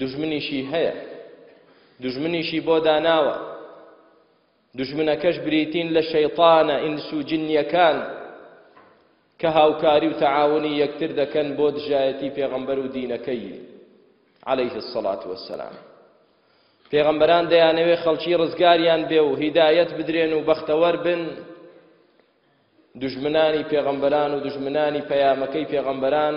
دوژمنیشی هەیە دوژمنیشی بۆ داناوە دوژمنەکەش بریتین لە شەیطانە ئینس و جنیەکان کە هاوکاری و تەعاونی یەکتر دەکەن بۆ دژایەتی پێغەمبەر و دینەکەی عليه الصلاة والسلام پێغەمبەران دەیانەوێ خەڵکی ڕزگاریان بێ و هیدایەت بدرێن و بەختەوەر بن دژمنانی پێغەمبەران و دژمنانی پەیامەکەی پێغەمبەران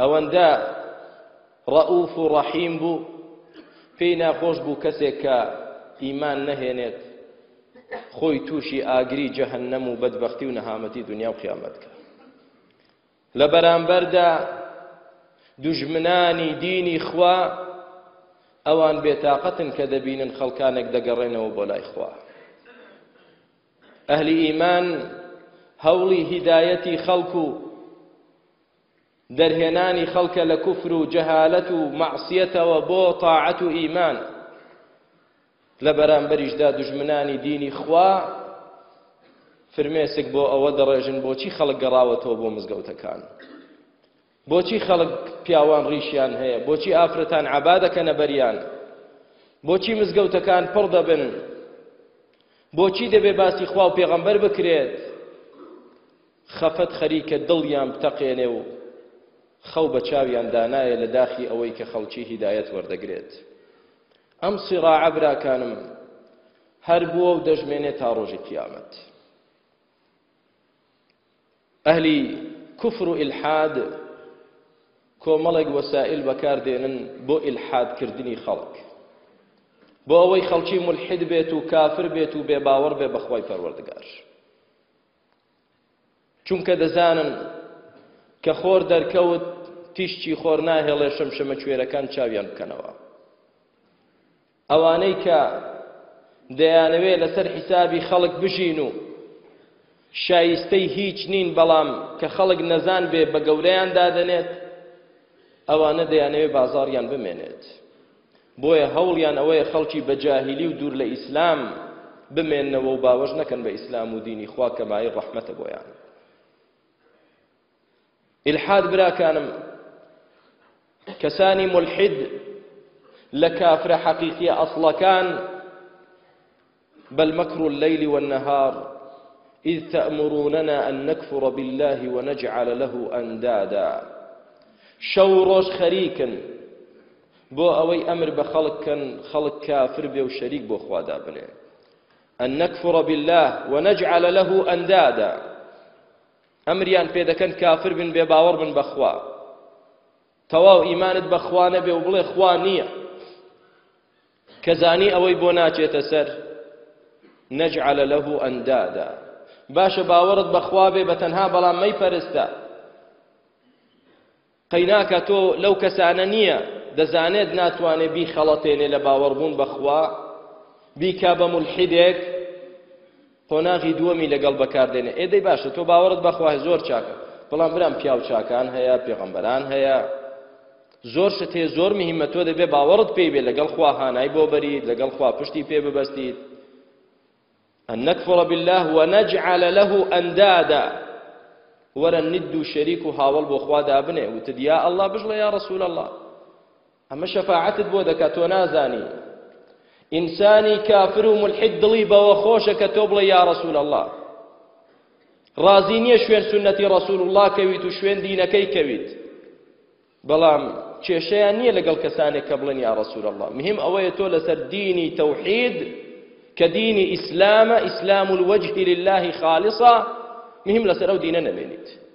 ئەوەندە ڕەئوف و ڕەحیم بوو پێی ناخۆش بوو کەسێک کە ئیمان نەهێنێت خۆی تووشی ئاگری جەهەنەم و بەدبەختی و نەهامەتی دنیا و قیامەت کرد لە بەرامبەردا دژمنانی دینی خوا ئەوان بێتاقەتن کە دەبینن خەڵکانێک دەگەڕێنەوە بۆ لای خوا ئەهلی ئیمان هەوڵی هیدایەتی خەڵک و دەرهێنانی خەڵکە لە کوفر و جەهالەت و مەعسیەتەوە بۆ تاعەت و ئیمان لە بەرامبەریشدا دژمنانی دینی خوا فرمێسک بۆ ئەوە دەڕێژن بۆچی خەڵک گەڕاوەتەوە بۆ مزگەوتەکان بۆچی خەڵک پیاوان ڕیشیان هەیە بۆچی ئافرەتان عبا دەکەنە بەریان بۆچی مزگەوتەکان پڕ دەبن بۆچی دەبێ باسی خوا و پێغەمبەر بکرێت خەفەت خەریکە دڵیان بتەقێنێ و خەو بە چاویان دانایە لە داخی ئەوەی کە خەڵکی هیدایەت وەردەگرێت. ئەم سیراعە براکانم هەر بووە و دەژمێنێ تا ڕۆژی قیامەت. ئەهلی کوفر و ئیلحاد کۆمەڵێک وەسائل بەکاردێنن بۆ ئیلحادکردنی خەڵک. بۆ ئەوەی خەڵکی ملحد بێت و کافر بێت و بێباوەڕ بێ بەخوای پەروەردگار. چونکە دەزانن کە خۆر دەرکەوت تیشکی خۆر ناهێڵێ شەمشەمە کوێرەکان چاویان بکەنەوە ئەوانەی کە دەیانەوێ لەسەر حیسابی خەڵک بژین و شایستەی هیچ نین بەڵام کە خەڵک نەزان بێ بە گەورەیان دادەنێت ئەوانە دەیانەوێ بازاڕیان بمێنێت بۆیە هەوڵیان ئەوەیە خەڵکی بە جاهیلی و دوور لە ئیسلام بمێننەوە و باوەش نەکەن بە ئیسلام و دینی خوا کە مایەی ڕەحمەتە بۆیان ئیلحاد براکانم کەسانی ملحد لە کافرە حەقیقیە ئەسڵەکان بل مكر الليل والنهار إذ تأمروننا أن نكفر بالله ونجعل له أندادا شو روش خريكا بو أوي أمر بخلق خلق كافر بيو شريك بو خوادا بني أن نكفر بالله ونجعل له أندادا أمريان بيدا كان كافر بن بيباور بن بخوا تواو إيمانت بخوانا بيو بلي خوانيه کە زانی ئەوەی بۆ ناچێتە سەر نجعل له اندادا باشە باوەڕت بەخوا بێ بە تەنها بەڵام مەی پەرستە قەیناکە تۆ لەو کەسانە نییە دەزانێت ناتوانێت بی خەڵەتێنێ لە باوەڕبوون بەخوا بیکا بە ملحیدێک قۆناغی دووەمی لەگەڵ بەکار دێنێ ئێ دەی باشە تۆ باوەڕت بە خوا هەیە زۆر چاکە بەڵام برام پیاو چاکان هەیە پێغەمبەران هەیە زۆر شت هەیە زۆر مهمە تۆ دەبێ باوەڕت پێی بێ لەگەڵ خوا هانای بۆ بەریت لەگەڵ خوا پشتی پێ ببەستیت أن نكفر بالله ونجعل له أندادا وەرە ند و شەریک و هاوڵ بۆ خوا دابنێ وتد یا ئەلله بژڵە یا رسول الله ئەمە شەفاعەتت بۆ دەکات تۆ نازانی ئینسانی کافر و ملحد دڵی بەوە خۆشە کە تۆ بڵێ یا رسول الله ڕازی نییە شوێن سنەتی ڕسول الله کەویت و شوێن دینەکەی کەویت بەڵام کێشەیان نییە لەگەڵ کەسانێک کە بڵێن یا ڕسول الله مهم ئەوەیە تۆ لەسەر دینی تەوحید کە دینی ئیسلامە ئیسلام الوجه لله خالصە مهم لەسەر ئەو دینە نەمێنیت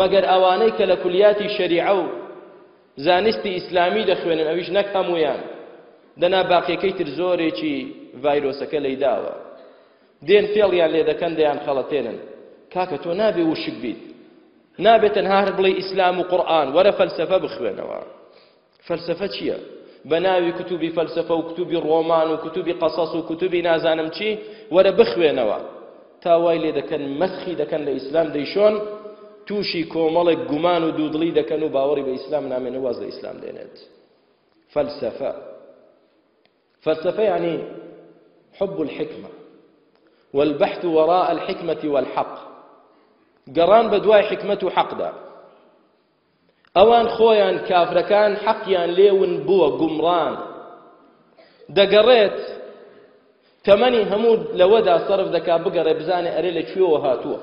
مەگەر ئەوانەی کە لە کولیاتی شەریعە و زانستی ئیسلامی دەخوێنن ئەویش نەک هەموویان دەنا باقیەکەی تر زۆرێکی ڤایرۆسەکە لەیداوە دێن فێڵیان لێ دەکەن دەیان خەڵەتێنن کاکە تۆ نابێ وشک بیت نابێت تەنها هەر بڵێ ئیسلام و قورآن وەرە فەلسەفە بخوێنەوە فەلسەفە چییە؟ بە ناوی کتوبی فەلسەفە و کتوبی ڕۆمان و کتوبی قەسەس و کتوبی نازانم چی وەرە بخوێنەوە تا وای لێ دەکەن مەسخی دەکەن لە ئیسلام دەیشۆن تووشی کۆمەڵێک گومان و دوودڵی دەکەن و باوەڕی بە ئیسلام نامێنە واز لە ئیسلام دێنێت فەلسەفە فەلسەفە یعنی حب الحکمە والبحث وراء الحكمة والحق قران بدواي حكمة حق دا ئەوان خۆیان کافرەکان حەقیان لێ ون بووە گومڕان دەگەڕێت تەمەنی هەموو لەوەدا سەرف دەکا بگەڕێ بزانێ ئەرێ لە کوێوە هاتووە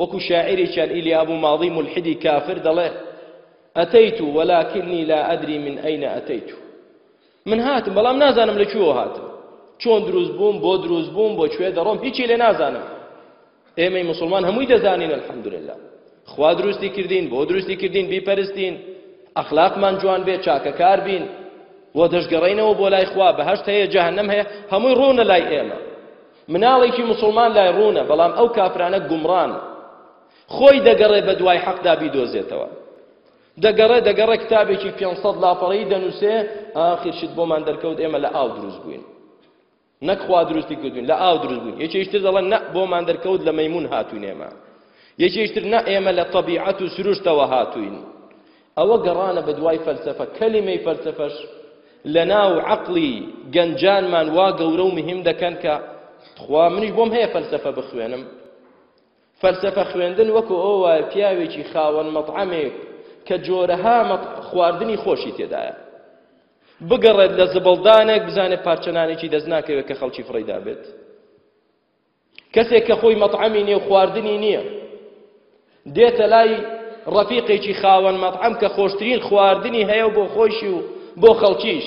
وەکو شاعیرێکیان ئیلی ئەبوو ماڵی مولحیدی کافر دەڵێ ئەتەیت ولكنی لا ئەدری من ئەینە ئەتەیت من هاتم بەڵام نازانم لە کوێوە هاتم چۆن دروست بووم بۆ دروست بووم بۆ کوێ دەڕۆم هیچی لێ نازانم ئێمەی مسلمان هەمووی دەزانین الحمدلله خوا دروستی کردین بۆ دروستی کردین بیپەرستین ئەخلاقمان جوان بێ چاکەکار بین و دەشگەڕینەوە بۆ لای خوا بەهشت هەیە جەهنم هەیە هەمووی ڕوونە لای ئێمە مناڵێکی مسلمان لای ڕوونە بەڵام ئەو کافرانە گومڕان خۆی دەگەڕێ بە دوای حەقدا بیدۆزێتەوە دەگەڕێ دەگەڕێ کتابێکی پێنج سەد لاپەڕەیی دەنووسێ، ئاخر شت بۆمان دەرکەوت ئێمە لە ئاو دروست بووین. نەک خوا دروستی کردوین لە ئاو دروست بووین یەکێشتر دەڵێن نە بۆمان دەرکەوت لە مەمون هاتوین ئێمە یەکێشتر نە ئێمە لە طبیعەت و سروشتەوە هاتوین ئەوە گەڕانە بە دوای فەلسفە کەلیمەی فەلسفەش لە ناو عقلی گەنجانمان وا گەورە و مهم دەکەن کە تخوا منیش بۆم هەیە فەلسفە بخوێنم فەلسەفە خوێندن وەکو ئەوە وایە پیاوێکی خاوەن مەتعەمێک کە جۆرەها خواردنی خۆشی تێدایە بگەڕێت لە زبڵدانێک بزانێت پارچە نانێکی دەست ناکەوێت کە خەڵکی فڕی دابێت کەسێک کە خۆی مەتعەمی نییە و خواردنی نییە دێتە لای ڕەفیقێکی خاوەن مەتعەم کە خۆشترین خواردنی هەیە و بۆ خۆشی و بۆ خەڵکیش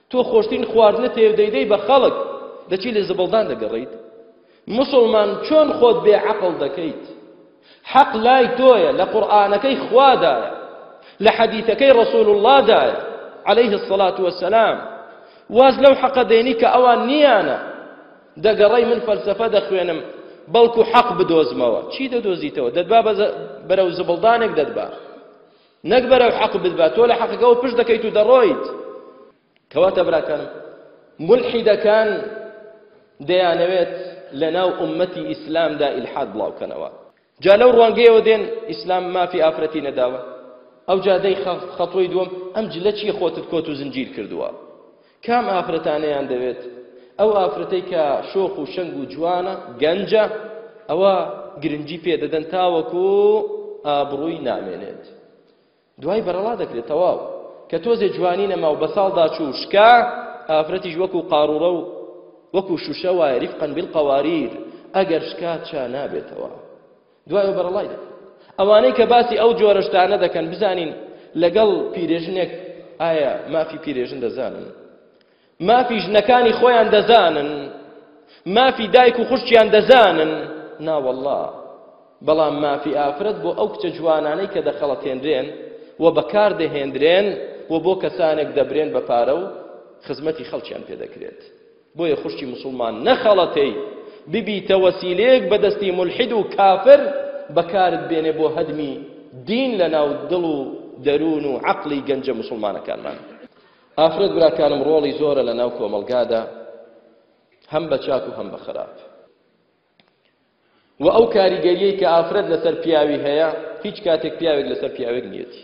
تۆ خۆشترین خواردنت هەیە و دەیدەی بە خەڵک دەچی لە زبڵدان دەگەڕیت مسلمان چۆن خۆت بێ عەقڵ دەکەیت حەق لای تۆیە لە قورئانەکەی خوادایە لە حەدیثەکەی رسول الله دایە عليه الصلاة والسلام واز لەو حەقە دێنی کە ئەوان نییانە دەگەڕی من فەلسفە دەخوێنم بەڵکو حەق بدۆزمەوە چی دەدۆزیتەوە دەتبا بەرەو زبڵدانێک دەتبا نەک بەرەو حەق بتبا تۆ لە حەقەکەەوە پشت دەکەیت و دەڕۆیت کەواتە براکانم ملحیدەکان دەیانەوێت لەناو ئومەتی ئیسلامدا ئیلحاد بڵاوکەنەوە جا لەو ڕوانگەیەوە دێن ئیسلام مافی ئافرەتی نەداوە ئەو جادەی خەڵ خەڵوی دووەم ئەم جلە چیە خۆتت کۆت و زنجیر کردووە کام ئافرەتانەیان دەوێت؟ ئەو ئافرەتەی کە شۆخ و شەنگ و جوانە گەنجە ئەوە گرنگی پێدەدەن تاوەکو ئابڕووی نامێنێت دوای بەرەڵا دەکرێت تەواو کە تۆزێ جوانی نەما و بە ساڵدا چوو شکا ئافرەتیش وەکو قاڕوڕە و وەکو شوشە وایە ریفقەن بالقەواریر ئەگەر شکا چا نابێتەوە دوایەوە بەرەڵای دەکەن ئەوانەی کە باسی ئەو جۆرە شتانە دەکەن بزانین لەگەڵ پیرێژنێک ئایا مافی پیرێژن دەزانن مافی ژنەکانی خۆیان دەزانن مافی دایک و خوشتیان دەزانن ناوەله بەڵام مافی ئافرەت بۆ ئەو کچە جوانانەی کە دەخەڵەتێنرێن و بەکار دەهێنرێن و بۆ کەسانێک دەبرێن بە پارە و خزمەتی خەڵکیان پێ دەکرێت بۆیە خوشکی موسڵمان نەخەڵەتێی ببیتە وەسیلەیەک بەدەستی مولحید و کافر بەکارت بێنێ بۆ هەدمی دین لەناو دڵ و دەروون و عەقڵی گەنجە موسڵمانەکانمان ئافرەت براکانم ڕۆڵی زۆرە لە ناو کۆمەڵگادا هەم بە چاک و هەم بە خراپ و ئەو کاریگەریەی کە ئافرەت لەسەر پیاوی هەیە هیچ کاتێک پیاوێک لەسەر پیاوێک نیەتی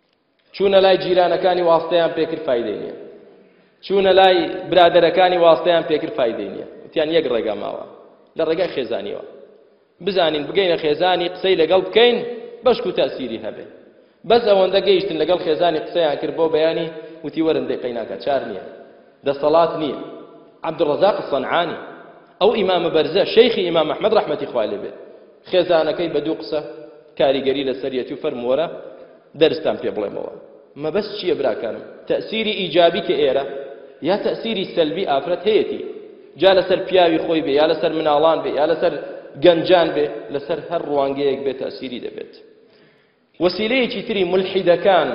چوونە لای جیرانەکانی واستەیان پێکرد فایدەی نییە چوونە لای برادەرەکانی واستەیان پێکرد فایدەی نییە وتیان یەک ڕێگا ماوە لە ڕێگای خێزانیەوە بزانین بگەینە خێزانی قسەی لەگەڵ بکەین بەشک و تاسیری هەبێ بەس ئەوەندە گەیشتن لەگەڵ خێزانی قسەیان کرد بۆ بەیانی وتی وەرن دەقەی ناکە چار نییە دەسەڵات نییە عبدالرزاق صنعانی ئەو ئیمامە بەرزە شەیخی ئیمام ئەحمەد ڕەحمەتی خوای لێ بێت خێزانەکەی بە دوو قسە کاریگەری لەسەریەتی و فەرموەرە دەرستان پێ بڵێمەوە مەبەست چییە براکانم تەسیری ئیجابی کە ئێرە یا تەسیری سەلبی ئافرەت هەیەتی جا لەسەر پیاوی خۆی بێ یا لەسەر مناڵان بێ یا لەسەر گەنجان بێ لەسەر هەر ڕوانگەیەک بێت تەسیری دەبێت وەسیلەیەکی تری مولحیدەکان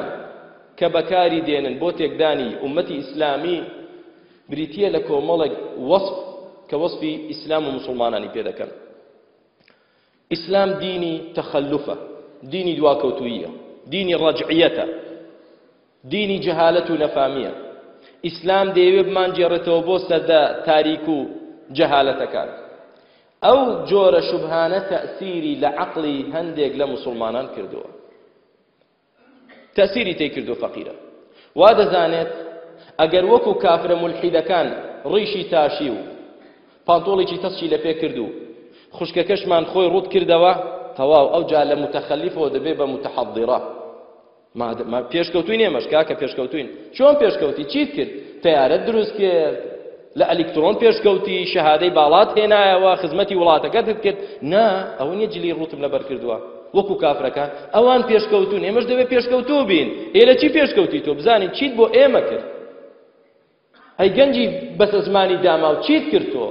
کە بەکاری دێنن بۆ تێکدانی ئوممەتی ئیسلامی بریتییە لە کۆمەڵێک وەسف کە وەسفی ئیسلام و موسڵمانانی پێ دەکەن ئیسلام دینی تەخەلوفە دینی دواکەوتووییە دینی ڕەجعیەتە دینی جەهالەت و نەفامیە. ئیسلام دەیەوێ بمانگێڕێتەوە بۆ سەردە تاریک و جەهالەتەکان. ئەو جۆرە شوبهانە تەئسیری لە عەقڵی هەندێک لە موسوڵمانان کردووە. تەئسیری تێی کردووە فەقیرە. وا دەزانێت ئەگەر وەکو کافرە مولحیدەکان ڕیشی تاشی و پانتۆڵێکی تەسکی لە پێ کرد و خوشکەکەشمان خۆی ڕوت کردەوە تەواو ئەو جا لە متەخەلیفەوە دەبێ بە متحەضیڕە ما پێشکەوتوین ئێمەش کاکە پێشکەوتوین چۆن پێشکەوتی چیت کرد تەیارەت دروست کرد لە ئەلیکترۆن پێشکەوتی شەهادەی باڵات هێنایەوە خزمەتی وڵاتەکەتت کرد نا ئەوە نیە جلی ڕوتم لەبەر کردووە وەکو کافرەکان ئەوان پێشکەوتون ئێمەش دەبێت پێشکەوتوو بین ئێ لە چی پێشکەوتی تۆ بزانین چیت بۆ ئێمە کرد هەی گەنجی بەسە زمانی داماو چیت کرد تۆ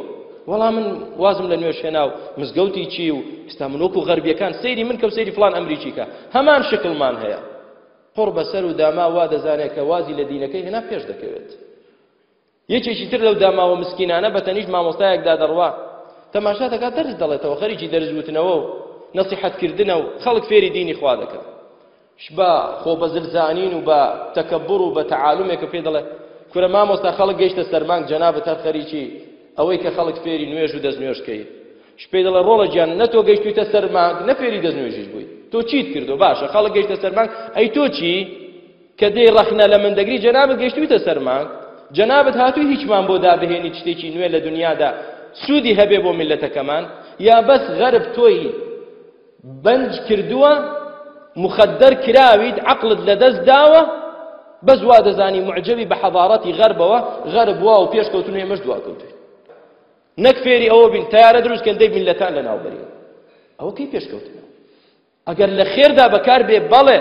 وەڵا من وازم لە نوێش هێنا و مزگەوتی چی و ئستا من وەکو غەربیەکان سەیری من کەم سەیری فلان ئەمریکیکە هەمان شکلمان هەیە قڕ بەسەر و داما وا دەزانێت کە وازی لە دینەکەی هێنا پێش دەکەوێت یەکێکی تر لەو داماوە مسکینانە بە تەنیش مامۆستایەکدا دەڕوا تەماشا دەکات دەرز دەڵێتەوە خەریکی دەرزوتنەوە و نەسیحەتکردنە و خەڵک فێری دینی خوا دەکەن ش بە خۆبەزل زانین و بە تەکەبور و بە تەعالومێک و پێی دەڵێ کورە مامۆستا خەڵک گەیشتە سەرمانگ جەنابت هەر خەریکی ئەوەی کە خەڵک فێری نوێژ و دەستنوێژ کەی ش پێی دەڵێ ڕۆڵە گیان نە تۆ گەیشتویتە سەرمانگ نە فێری دەستنوێژیش بووی تۆ چیت کردو باشە خەڵک گەیشتە سەرمانگ ئەی تۆ چی کە دێی ڕەخنە لە من دەگری جەنابت گەیشتویتە سەرمانگ جەنابت هاتووی هیچمان بۆ دابهێنی شتێکی نوێ لە دنیادا سوودی هەبێ بۆ میلەتەکەمان یا بەس غەرب تۆی بەنج کردووە مخدر کراویت عقلت لەدەست داوە بەس وا دەزانی معجبی بە حەضارەتی غەربەوە غەرب وا و پێش کەوتن ئێمەش دوا کەوتن نەک فێری ئەوە بین تیارە دروستکەن دەی میلەتان لەناو بەرین ئەوە کەی پێش کەوتن ئەگەر لە خێردا بەکار بێ بەڵێ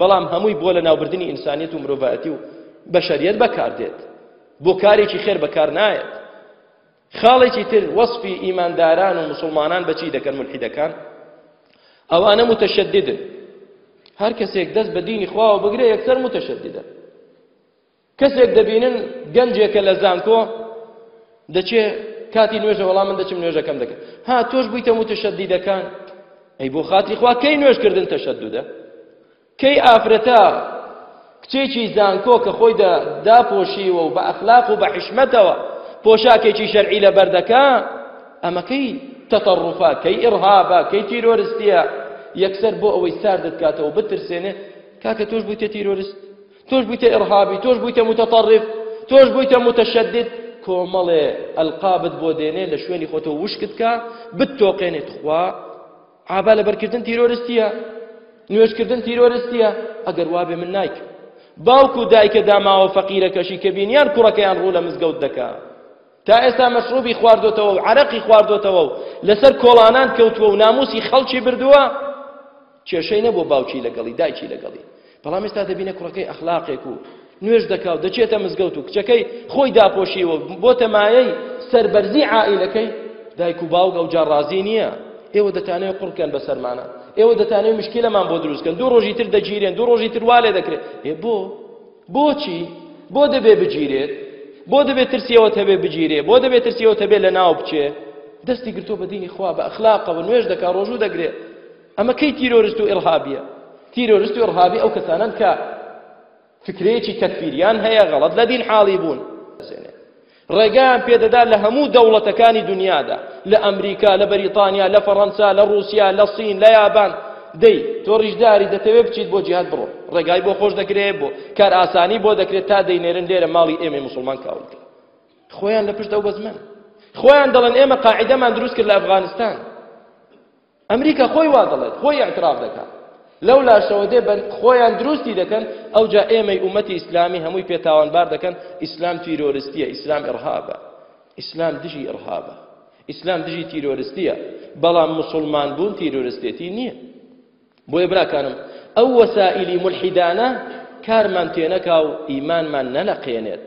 بەڵام هەمووی بۆ لە ناوبردنی ئینسانیت و مرۆڤایەتی و بەشەریەت بەکاردێت بۆ کارێکی خێر بەکار نایەت خاڵێکی تر وەسفی ئیمانداران و مسلمانان بە چی دەکەن ملحیدەکان ئەوانە متشددن هەر کەسێک دەست بە دینی خواوە بگرێ یەکسەر متشددە کەسێک دەبینن گەنجێکە لە زانکۆ دەچێ کاتی نوێژە وەڵام من دەچم نوێژەکەم دەکەم ها تۆش بوویتە متشددەکان ئەی بۆ خاتی خوا کەی نوێژکردن تەشەددە کەی ئافرەتە کچێکی زانکۆ کە خۆی دە داپۆشیوە و بە ئەخلاق و بە حیشمەتەوە پۆشاکێکی شەرعی لەبەر دەکا ئەمە کەی تەتەڕوفە کەی ئیرهابە کەی تیرۆرستیە یەکسەر بۆ ئەوەی ساردت کاتەوە بترسێنێ کاکە تۆش بوویتە تیرۆرست تۆش بوویتە ئیرهابی تۆش بوویتە متەتەڕف تۆش بوویتە متەشەدد کۆمەڵێ ئەلقابت بۆ دێنێ لە شوێنی خۆتە وشکت کە بتۆقێنێت خوا ئابە لەبەرکردن تیرۆرستیە نوێژکردن تیرۆرستیە ئەگەر وابێ من نایک باوک و دایکە داماوە فەقیرەکەشی کە بینیان کوڕەکەیان ڕوو لە مزگەوت دەکا تا ئێستا مەشروبی خواردۆتەوە و عرەقی خواردۆتەوە و لەسەر کۆڵانان کەوتووە و ناموسی خەڵکی بردووە کێشەی نەبوو باوکی لەگەڵی دایکی لەگەڵی بەڵام ئێستا دەبینە کوڕەکەی ئەخلاقێک و نوێژ دەکا و دەچێتە مزگەوت و کچەکەی خۆی داپۆشیوە بۆتە مایەی سەربەرزی عائیلەکەی دایک و باوک ئەو جاڕازی نییە ئێوە دەتانەوێت قڕکەن بەسەرمانە ئێوە دەتانەوێت مشکلەمان بۆ دروستکەن دوو ڕۆژی تر دەگیرێن دوو ڕۆژی تر والێ دەکرێت ئێ بۆ بۆچی بۆ دەبێ بگیرێت بۆ دەبێت ترسیەوەت هەبێ بگیرێ بۆ دەبێت ترسیەوەت هەبێ لە ناو بچێ دەستی گرتۆ بە دینی خوا بە ئەخلاقەوە نوێش دەکا ڕۆژوو دەگرێت ئەمە کەی تیرۆرست و ئیڕهابیە؟ تیرۆرست و ئیڕهابی ئەو کەسانەن کە فکرەیەکی تەکفیریان هەیە غەڵەت لە دین حاڵی بوون ڕێگەیان پێدەدا لە هەموو دەوڵەتەکانی دنیادا لە ئەمریکا لە بەریتانیا لە فەڕەنسا لە ڕووسیا لە سین لە یابان دەی تۆ ڕیشداری دەتەوێت بچیت بۆ جیهات بڕۆ ڕێگای بۆ خۆش دەکرێت بۆ کار ئاسانی بۆ دەکرێت تا دەینێرن لێرە ماڵی ئێمە مسلمان کاولکە خۆیان لە پشت ئەو بەزمن خۆیان دەڵێن ئێمە قاعدەمان دروست کرد لە ئەفغانستان ئەمریکا خۆی وا دەڵێت، خۆی ئیعتراف دەکات. لەو لاشەوە دێ بەر خۆیان دروستی دەکەن، ئەوجا ئێمەی ئومەتی ئیسلامی هەمووی پێ تاوانبار دەکەن، ئیسلام تیرۆرستیە، ئیسلام ئیڕهابە. ئیسلام دژی ئیڕهابە. ئیسلام دژی تیرۆرستیە. بەڵام موسڵمان بوون تیرۆرستێتی نیە. بۆیە براکانم ئەو وەسائیلی مولحیدانە کارمان تێنەکا و ئیمانمان نەلەقێنێت.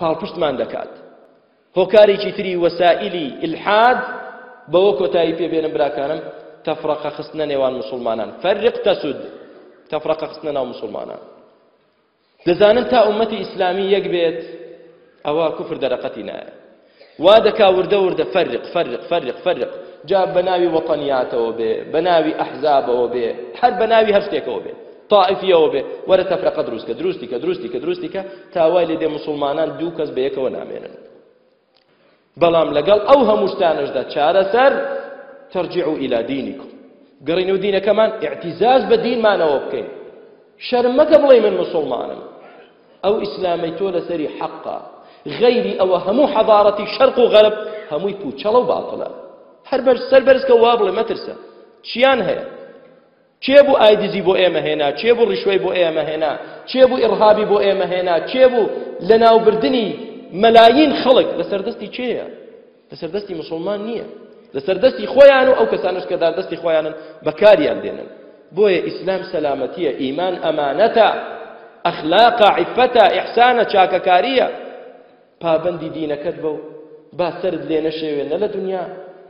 پاڵپشتمان دەکات هۆکارێکی تری وەسائلی ئیلحاد بەوە کۆتایی پێبێنم براکانم تەفرەقە خستنە نێوان مسلمانان فەرق تەسود تەفرەقە خستنە ناو مسلمانان دەزانن تا ئومەتی ئیسلامی یەک بێت ئەوە کوفر دەرەقەتی نایە وا دەکا وردە وردە فەرق فەرق فەرق فەرق جا بە ناوی وەتەنیاتەوە بێ بە ناوی ئەحزابەوە بێ هەر بە ناوی هەر شتێکەوە بێ تائفیەوە بێ وەرە تەفرەقە دروستکە دروستی کە دروستی کە دروستی کە تاوای لێ دێ مسلمانان دوو کەس بە یەکەوە نامێنن بەڵام لەگەڵ ئەو هەمووشتانەشدا چارەسەر ترجع إلى دينكم گەڕین و دینەکەمان اعتزاز بە دینمانەوە بکەین شەرم مەکە بڵێ من مسلمانم ئەو ئیسلامەی تۆ لەسەری حەقە غەیری ئەوە هەموو حەضارەتی شەرق و غەرب هەمووی پوچەڵە و باتڵە هەر بەر سەر بەرزکە وا بڵێ مەترسە چیان هەیە کێ بوو ئایدزی بۆ ئێمە هێنا کێ بوو ڕیشوەی بۆ ئێمە هێنا کێ بوو ئیڕهابی بۆ ئێمە هێنا کێ بوو لەناوبردنی مەلایین خەڵک لەسەر دەستی کێیە لەسەر دەستی مسلمان نییە لەسەر دەستی خۆیان و ئەو کەسانش کە دەستی خۆیانن بەکاریان دێنن بۆیە ئیسلام سەلامەتیە ئیمان ئەمانەتە ئەخلاقە عیفەتە ئیحسانە چاکەکاریە پابەندی دینەکەت بە و با سرد لێ نەشێوێ نە لە دنیا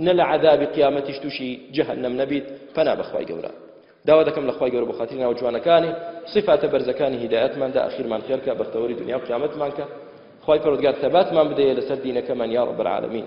نە لە عذابی قیامەتیش تووشی جەهنم نەبیت پەنا بەخوای گەورە داوا دەکەم لەخوای گەورە بۆخاتری ناوە جوانەکانی صفاتە بەرزەکانی هیدایەتمان دا ئەخیرمان خێرکە بەختەوەری دنیا و قیامەتمان کە خوای پەرۆدگار تەباتمان بدەیە لەسەر دینەکەمان یا رب العالمین